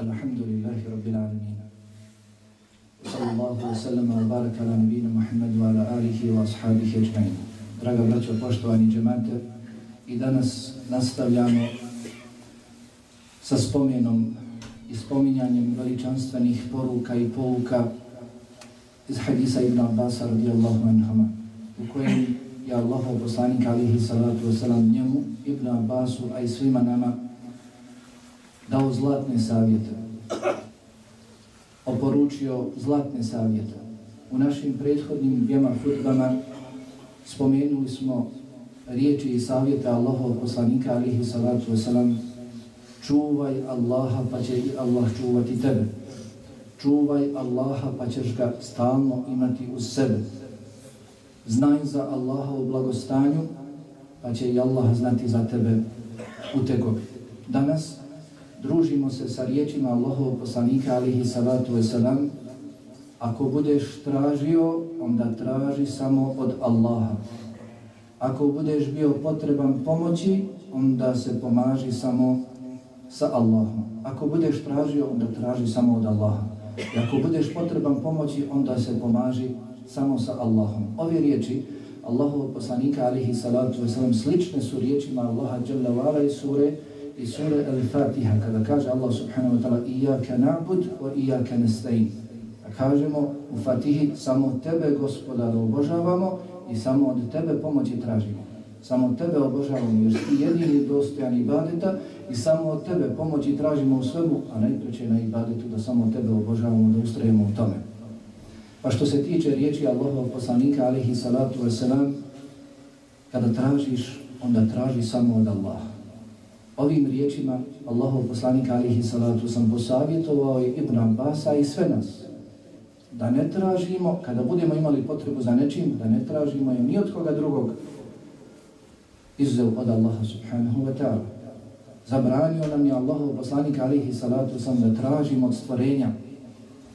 الحمد لله رب العالمين صلى الله وسلم وبارك على نبينا محمد وعلى آله وأصحابه أجمعين Draga braćo, poštovani džemate, i danas nastavljamo sa spomenom i spominjanjem veličanstvenih poruka i pouka iz hadisa Ibn Abbas radijallahu anhama, u kojem je Allahov poslanik alihi salatu wasalam njemu, Ibn Abbasu, a i svima nama dao zlatne savjete, oporučio zlatne savjete. U našim prethodnim dvijema futbama spomenuli smo riječi i savjete Allahov poslanika alihi salatu wasalam čuvaj Allaha pa će i Allah čuvati tebe. Čuvaj Allaha pa ćeš ga stalno imati uz sebe. Znaj za Allaha u blagostanju pa će i Allah znati za tebe u tegovi. Danas družimo se sa riječima Allahov poslanika alihi salatu wasalam. Ako budeš tražio onda traži samo od Allaha. Ako budeš bio potreban pomoći onda se pomaži samo sa Allahom. Ako budeš tražio onda traži samo od Allaha. I ako budeš potreban pomoći onda se pomaži samo sa Allahom. Ove riječi Allahov poslanika alihi salatu wasalam slične su riječima Allaha dželle vala i sure i sura Al-Fatiha kada kaže Allah subhanahu wa ta'ala Iyaka na'bud wa iyaka nasta'in. A kažemo u Fatihi samo tebe gospodaru obožavamo i samo od tebe pomoći tražimo. Samo tebe obožavamo jer ti jedini dostojan ibadeta i samo od tebe pomoći tražimo u svemu a najpreće na ibadetu da samo tebe obožavamo da ustrajemo u tome. Pa što se tiče riječi Allahov poslanika alihi salatu wasalam kada tražiš onda traži samo od Allaha. Ovim riječima Allahov poslanika alihi salatu sam posavjetovao i Ibn Abbasa i sve nas da ne tražimo, kada budemo imali potrebu za nečim, da ne tražimo je ni od koga drugog izuzev od Allaha subhanahu wa ta'ala. Zabranio nam je Allahov poslanika alihi salatu sam da tražimo od stvorenja.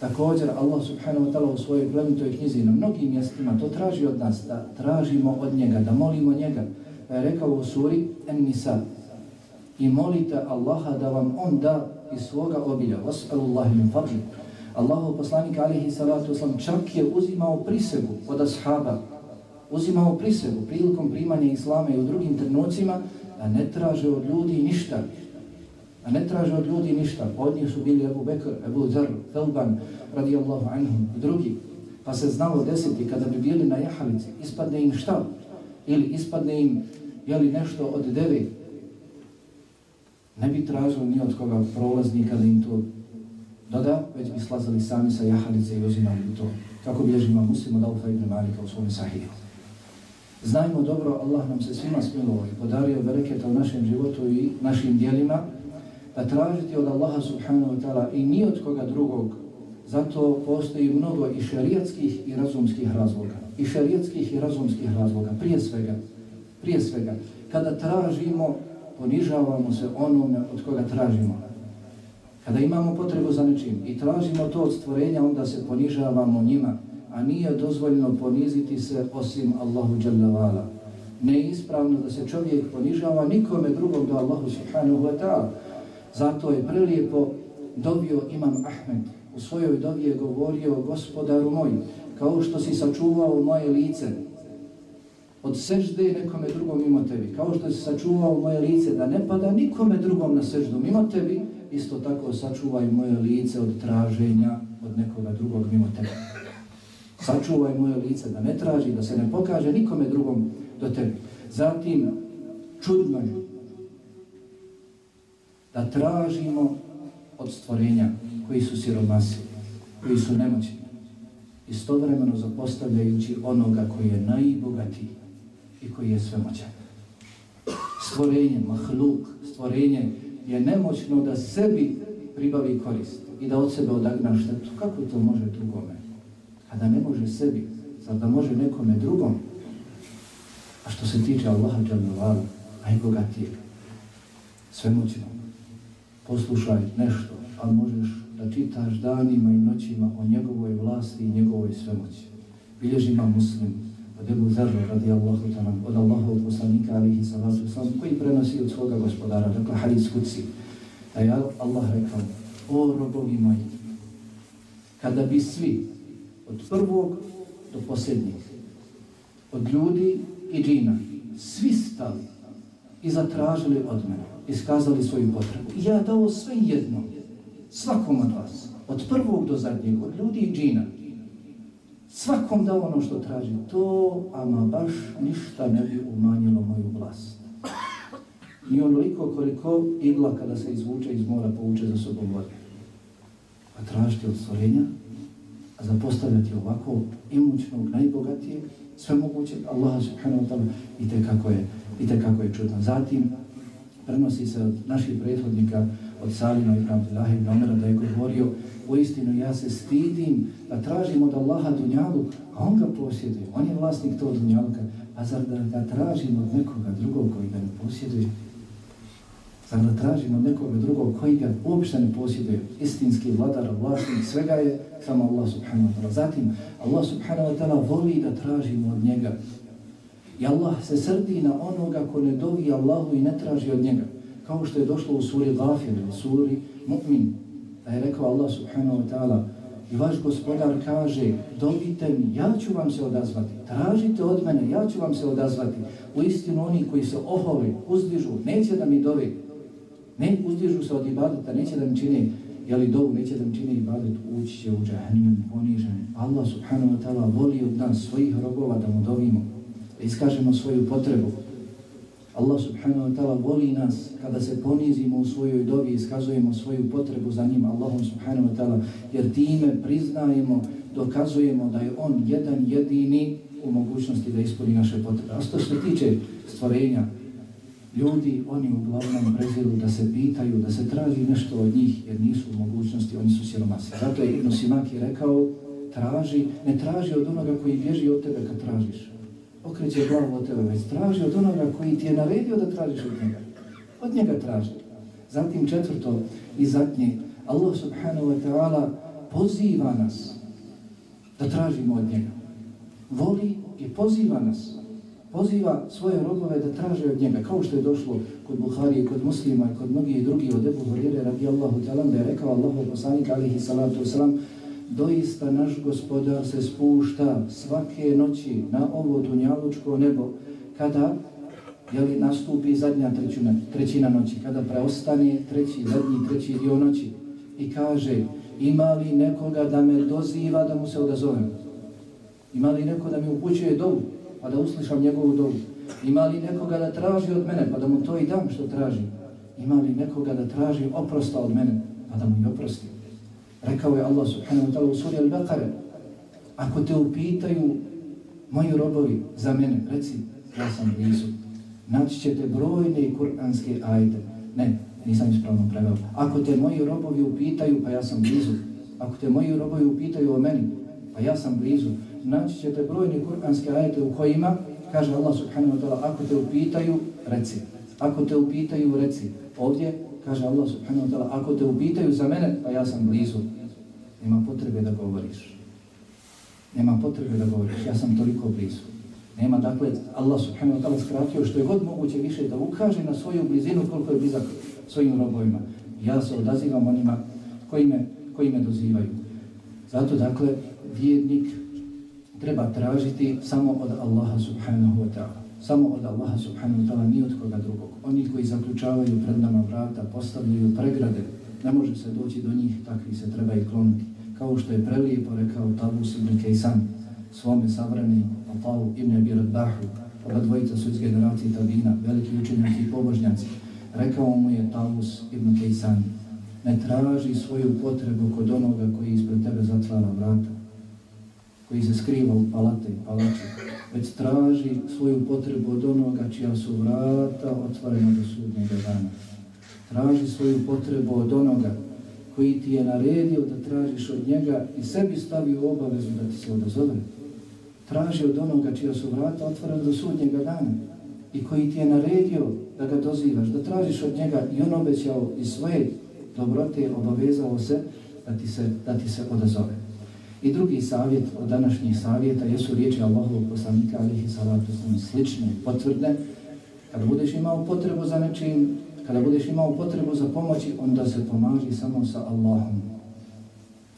Također Allah subhanahu wa ta'ala u svojoj plemitoj knjizi na mnogim mjestima to traži od nas, da tražimo od njega, da molimo njega. Pa je rekao u suri En-Nisa, i molite Allaha da vam on da iz svoga obilja. Vas'alullahi min fadli. Allahov poslanik alihi salatu oslam čak je uzimao prisegu od ashaba, uzimao prisegu prilikom primanja Islama i u drugim trenucima, a ne traže od ljudi ništa. A ne traže od ljudi ništa. Od njih su bili Abu Bekr, Abu Zar, Felban, radijallahu anhum, i drugi. Pa se znalo desiti kada bi bili na jahalici, ispadne im šta? Ili ispadne im jeli nešto od devet ne bi tražili ni od koga prolaznika da im to doda, već bi slazali sami sa jahalice i uzimali to. Kako bilježimo muslimo da ufa ibn Malika u svome sahiju. Znajmo dobro, Allah nam se svima smilovo i podario bereketa u našem životu i našim dijelima, da tražiti od Allaha subhanahu wa ta'ala i ni od koga drugog, zato postoji mnogo i šarijatskih i razumskih razloga. I šarijatskih i razumskih razloga, prije svega, prije svega, kada tražimo ponižavamo se onome od koga tražimo. Kada imamo potrebu za nečim i tražimo to od stvorenja, onda se ponižavamo njima, a nije dozvoljeno poniziti se osim Allahu Đalavala. Neispravno da se čovjek ponižava nikome drugom do Allahu Subhanahu wa ta'ala. Zato je prelijepo dobio Imam Ahmed. U svojoj dobi je govorio gospodaru moj, kao što si sačuvao moje lice, od sežde nekome drugom mimo tebi. Kao što si sačuvao moje lice da ne pada nikome drugom na seždu mimo tebi, isto tako sačuvaj moje lice od traženja od nekoga drugog mimo tebi. Sačuvaj moje lice da ne traži, da se ne pokaže nikome drugom do tebi. Zatim, čudno je da tražimo od stvorenja koji su siromasi, koji su nemoćni, istovremeno zapostavljajući onoga koji je najbogatiji, i koji je svemoćan. Stvorenje, mahluk, stvorenje je nemoćno da sebi pribavi korist i da od sebe odagna štetu. Kako to može drugome? Kada ne može sebi, zar da može nekome drugom. A što se tiče Allaha džadovala, najbogatijeg, svemoćno, poslušaj nešto, a možeš da čitaš danima i noćima o njegovoj vlasti i njegovoj svemoći. Bilježima muslim, od Ebu Zerra radijallahu ta'ala, od Allahov poslanika alihi salatu sallam, koji prenosi od svoga gospodara, dakle hadis kuci, da je Allah rekao, O robovi moji, kada bi svi od prvog do posljednjeg, od ljudi i džina, svi stali i zatražili od mene, iskazali svoju potrebu. I ja dao sve jedno, svakom od vas, od prvog do zadnjeg, od ljudi i džina, svakom dao ono što traži, to ama baš ništa ne bi umanjilo moju vlast. Ni onoliko koliko igla kada se izvuče iz mora povuče za sobom vode. A tražiti od stvorenja, a zapostavljati ovako imućnog, najbogatijeg, sve moguće, Allah subhanahu wa ta'ala, i te kako je, i te kako je čudno. Zatim, prenosi se od naših prethodnika, od Salina i Abdullahi ibn Omera, da je govorio, u istinu ja se stidim da tražim od Allaha dunjalu, a on ga posjeduje, on je vlasnik tog dunjaluka, a zar da ga tražim od nekoga drugog koji ga ne posjeduje? Zar da tražim od nekoga drugog koji ga uopšte ne posjeduje? Istinski vladar, vlasnik, svega je samo Allah subhanahu wa ta'ala. Zatim, Allah subhanahu wa ta'ala voli da tražimo od njega. I Allah se srdi na onoga ko ne dovi Allahu i ne traži od njega. Kao što je došlo u suri Gafir, u suri Mu'min, da je rekao Allah subhanahu wa ta'ala, I vaš gospodar kaže, dobite mi, ja ću vam se odazvati. Tražite od mene, ja ću vam se odazvati. U istinu oni koji se ohove, uzdižu, neće da mi dove. Ne uzdižu se od ibadeta, neće da mi čini, jeli dovu, neće da mi čini ibadet, ući će u džahnem, ponižen. Allah subhanahu wa ta'ala voli od nas svojih robova da mu dovimo, da iskažemo svoju potrebu. Allah subhanahu wa ta'ala voli nas kada se ponizimo u svojoj dobi i iskazujemo svoju potrebu za njim, Allahom subhanahu wa ta'ala, jer time priznajemo, dokazujemo da je On jedan jedini u mogućnosti da ispuni naše potrebe. A što se tiče stvorenja, ljudi, oni uglavnom preziru da se pitaju, da se traži nešto od njih, jer nisu u mogućnosti, oni su siromasi. Zato je Ibn Simaki rekao, traži, ne traži od onoga koji bježi od tebe kad tražiš. Okreće glavu od tebe, već traži od onoga koji ti je naredio da tražiš od njega. Od njega traži. Zatim četvrto i zadnje, Allah subhanahu wa ta'ala poziva nas da tražimo od njega. Voli i poziva nas poziva svoje robove da traže od njega, kao što je došlo kod Buhari i kod muslima i kod mnogih drugih od Ebu Hurire radijallahu talan, da je rekao Allahu poslanik alihi salatu wasalam, doista naš gospodar se spušta svake noći na ovo dunjalučko nebo, kada jeli, nastupi zadnja trećina, trećina noći, kada preostane treći, zadnji, treći dio noći i kaže, ima li nekoga da me doziva da mu se odazovem? Ima li neko da mi upućuje dobu? pa da uslišam njegovu dobu? Ima li nekoga da traži od mene, pa da mu to i dam što traži? Ima li nekoga da traži oprosta od mene, pa da mu i oprostim? Rekao je Allah subhanahu wa ta'ala u suri Al-Baqara, ako te upitaju moji robovi za mene, reci, ja sam blizu. Naći ćete brojne kuranske ajde. Ne, nisam ispravno preveo. Ako te moji robovi upitaju, pa ja sam blizu. Ako te moji robovi upitaju o meni, pa ja sam blizu naći ćete brojne kuranske ajete u kojima kaže Allah subhanahu wa ta'ala ako te upitaju, reci. Ako te upitaju, reci. Ovdje kaže Allah subhanahu wa ta'ala ako te upitaju za mene, pa ja sam blizu. Nema potrebe da govoriš. Nema potrebe da govoriš. Ja sam toliko blizu. Nema, dakle, Allah subhanahu wa ta'ala skratio što je god moguće više da ukaže na svoju blizinu koliko je blizak svojim robovima. Ja se odazivam onima koji me, koji me dozivaju. Zato, dakle, vjernik treba tražiti samo od Allaha subhanahu wa ta'ala. Samo od Allaha subhanahu wa ta'ala, ni od koga drugog. Oni koji zaključavaju pred nama vrata, postavljaju pregrade, ne može se doći do njih, takvi se treba i kloniti. Kao što je prelijepo rekao Tabus ibn Kejsan, svome savrani Atavu ibn Abir Bahu, ova dvojica su iz generacije Tabina, veliki učenjaci i pobožnjaci. Rekao mu je Tavus ibn Kejsan, ne traži svoju potrebu kod onoga koji ispred tebe zatvara vrata koji se skriva u palate i palače, već traži svoju potrebu od onoga čija su vrata otvorena do sudnjega dana. Traži svoju potrebu od onoga koji ti je naredio da tražiš od njega i sebi stavi u obavezu da ti se odazove. Traži od onoga čija su vrata otvorena do sudnjega dana i koji ti je naredio da ga dozivaš, da tražiš od njega i on obećao i svoje dobrote obavezao se da ti se, da ti se odazove. I drugi savjet od današnjih savjeta jesu riječi Allahovog poslanika alihi salatu sam slične, potvrde. Kada budeš imao potrebu za nečim, kada budeš imao potrebu za pomoći, onda se pomaži samo sa Allahom.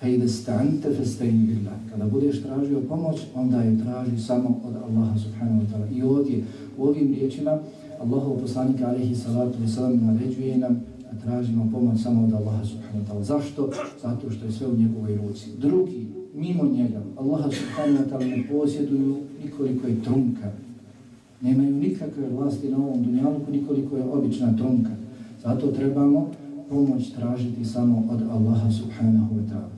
Fejde stante fe stain billah. Kada budeš tražio pomoć, onda je traži samo od Allaha subhanahu wa ta'ala. I ovdje, u ovim riječima, Allahov poslanika alihi salatu wa salam naređuje nam da tražimo pomoć samo od Allaha subhanahu wa ta'ala. Zašto? Zato što je sve u njegovoj ruci. Drugi, mimo njega, Allaha subhanahu wa ta'ala ne posjeduju nikoliko je trunka. Nemaju nikakve vlasti na ovom dunjalku, nikoliko je obična trunka. Zato trebamo pomoć tražiti samo od Allaha subhanahu wa ta'ala.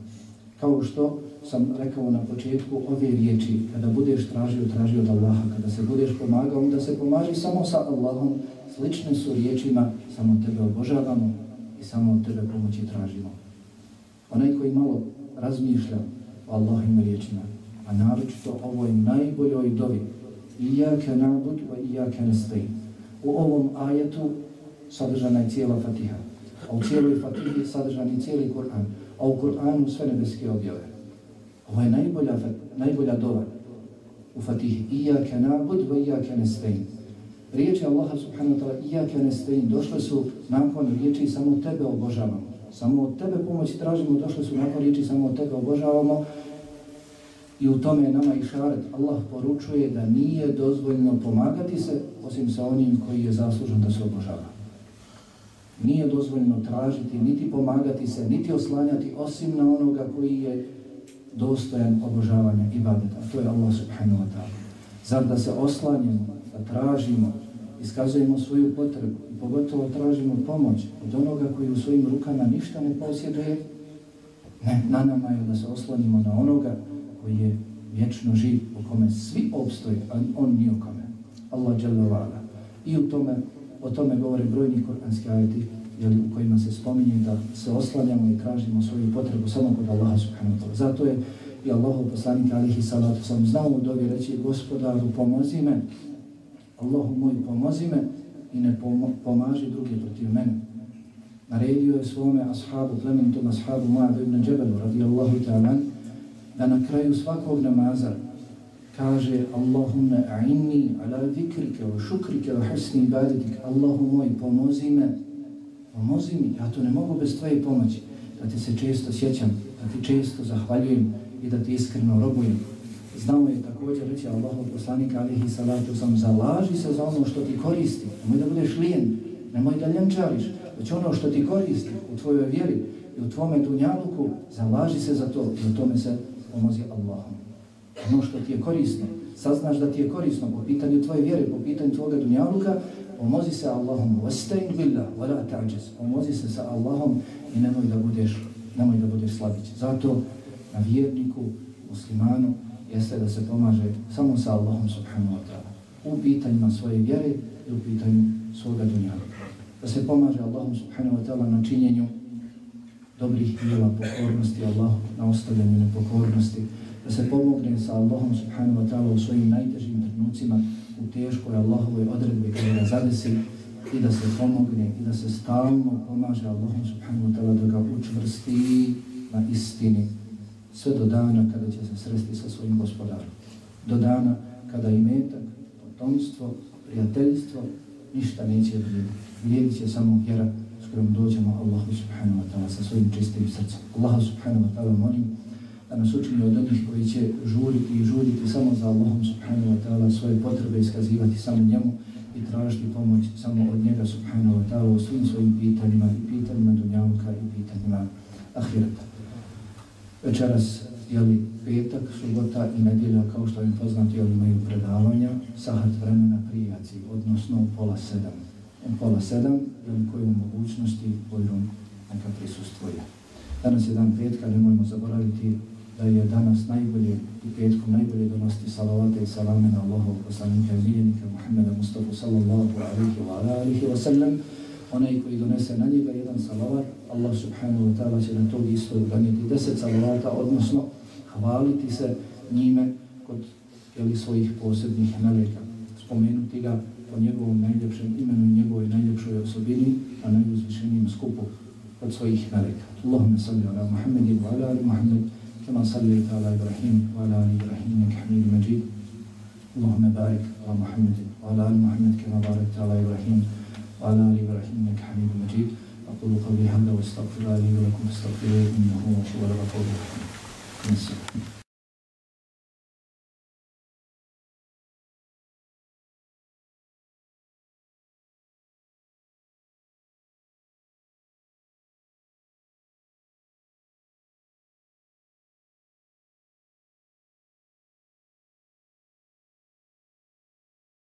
Kao što sam rekao na početku ove riječi, kada budeš tražio, tražio od Allaha, kada se budeš pomagao, da se pomaži samo sa Allahom, slične su riječima, samo tebe obožavamo i samo od tebe pomoći tražimo. Onaj koji malo razmišlja Allahim riječima, a naročito ovoj najboljoj dovi, Iyaka na'bud wa iyaka nasta'in. U ovom ajetu sadržana je cijela Fatiha. A u cijeloj Fatihi sadržan je cijeli Kur'an. A u Kur'anu sve nebeske objave. Ovo je najbolja, najbolja dova u Fatihi. Iyaka na'bud wa iyaka nasta'in. Riječi Allaha subhanahu wa ta'ala Iyaka nasta'in došle su nakon riječi samo tebe obožavamo. Samo od tebe pomoći tražimo, došli su nakon riječi samo od tebe obožavamo. I u tome je nama i šaret. Allah poručuje da nije dozvoljno pomagati se osim sa onim koji je zaslužen da se obožava. Nije dozvoljno tražiti, niti pomagati se, niti oslanjati osim na onoga koji je dostojan obožavanja i badeta. To je Allah subhanahu wa ta'ala. Zar da se oslanjamo, da tražimo, iskazujemo svoju potrebu i pogotovo tražimo pomoć od onoga koji u svojim rukama ništa ne posjeduje, ne, na nama je da se oslonimo na onoga koji je vječno živ, u kome svi obstoje, a on ni u kome. Allah dželovala. I u tome, o tome govore brojni koranski ajeti, jeli, u kojima se spominje da se oslanjamo i tražimo svoju potrebu samo kod Allaha subhanahu wa ta'ala. Zato je i Allahov poslanik alihi salatu sam znao u dobi reći gospodaru pomozi me, Allahu moj pomozi me i ne pomaži drugi protiv mene. Naredio je svome ashabu, plemenitom ashabu Mu'ad ibn Džebelu radijallahu ta'ala da na kraju svakog namaza kaže Allahumma a'inni ala zikrike wa šukrike wa husni ibaditik Allahu moj pomozi me pomozi mi, ja to ne mogu bez tvoje pomoći da ti se često sjećam da ti često zahvaljujem i da ti iskreno robujem znamo je također reći Allahov poslanik alihi salatu sam zalaži se za ono što ti koristi nemoj da budeš lijen, nemoj da ljenčariš već ono što ti koristi u tvojoj vjeri i u tvome dunjaluku zalaži se za to i u tome se pomozi Allahom. Ono što ti je korisno, saznaš da ti je korisno po pitanju tvoje vjere, po pitanju tvoga dunjaluka, pomozi se Allahom, vastayin billah, wala ta'đez, pomozi se sa Allahom i nemoj da budeš, nemoj da budeš slabić. Zato na vjerniku, muslimanu, jeste da se pomaže samo sa Allahom subhanahu wa ta'ala. U pitanjima svoje vjere i u pitanju svoga dunjava. Da se pomaže Allahom subhanahu wa ta'ala na činjenju dobrih djela pokornosti Allahu na ostavljanju nepokornosti, da se pomogne sa Allahom subhanahu wa ta'ala u svojim najtežim trenucima u teškoj Allahovoj odredbi kada ga zadesi i da se pomogne i da se stalno pomaže Allahom subhanahu wa ta'ala da ga učvrsti na istini sve do dana kada će se sresti sa svojim gospodarom. Do dana kada i metak, potomstvo, prijateljstvo ništa neće vrijediti. Vrijedit će samo vjera kojom dođemo Allahu subhanahu wa ta'ala sa svojim čistim srcem. Allahu subhanahu wa ta'ala molim da nas učini od onih koji će žuriti i žuriti samo za Allahom subhanahu wa ta'ala svoje potrebe iskazivati samo njemu i tražiti pomoć samo od njega subhanahu wa ta'ala u svim svojim pitanjima i pitanjima dunjavka i pitanjima ahireta. Večeras jeli, petak, subota i nedjelja, kao što je poznato, jeli imaju predavanja, sahat vremena prijaci, odnosno u pola sedam u pola sedam, ili koju mogućnosti kojom neka prisustvuje. Danas je dan petka, nemojmo zaboraviti da je danas najbolje i petkom najbolje donosti salavate i salame na Allahov poslanika i miljenika Muhammeda Mustafa sallallahu alaihi wa alaihi wa sallam. Onaj koji donese na njega jedan salavat, Allah subhanahu wa ta'ala će na tog isto donijeti deset salavata, odnosno hvaliti se njime kod jeli, svojih posebnih meleka. Spomenuti ga po njegovom najljepšem imenu i njegovoj najljepšoj osobini, a najuzvišenijem skupu od svojih meleka. Allahumma salli ala Muhammedin wa ala ali Muhammed, kama salli ala Ibrahim wa ala ali Ibrahim, nek hamidu majid. Allahumma barik ala Muhammedin wa ala ali Muhammed, kama barik ala Ibrahim, وعلى آل إبراهيم إنك حميد مجيد. أقول قولي هذا واستغفر الله لي ولكم فاستغفروه إنه هو الغفور الرحيم.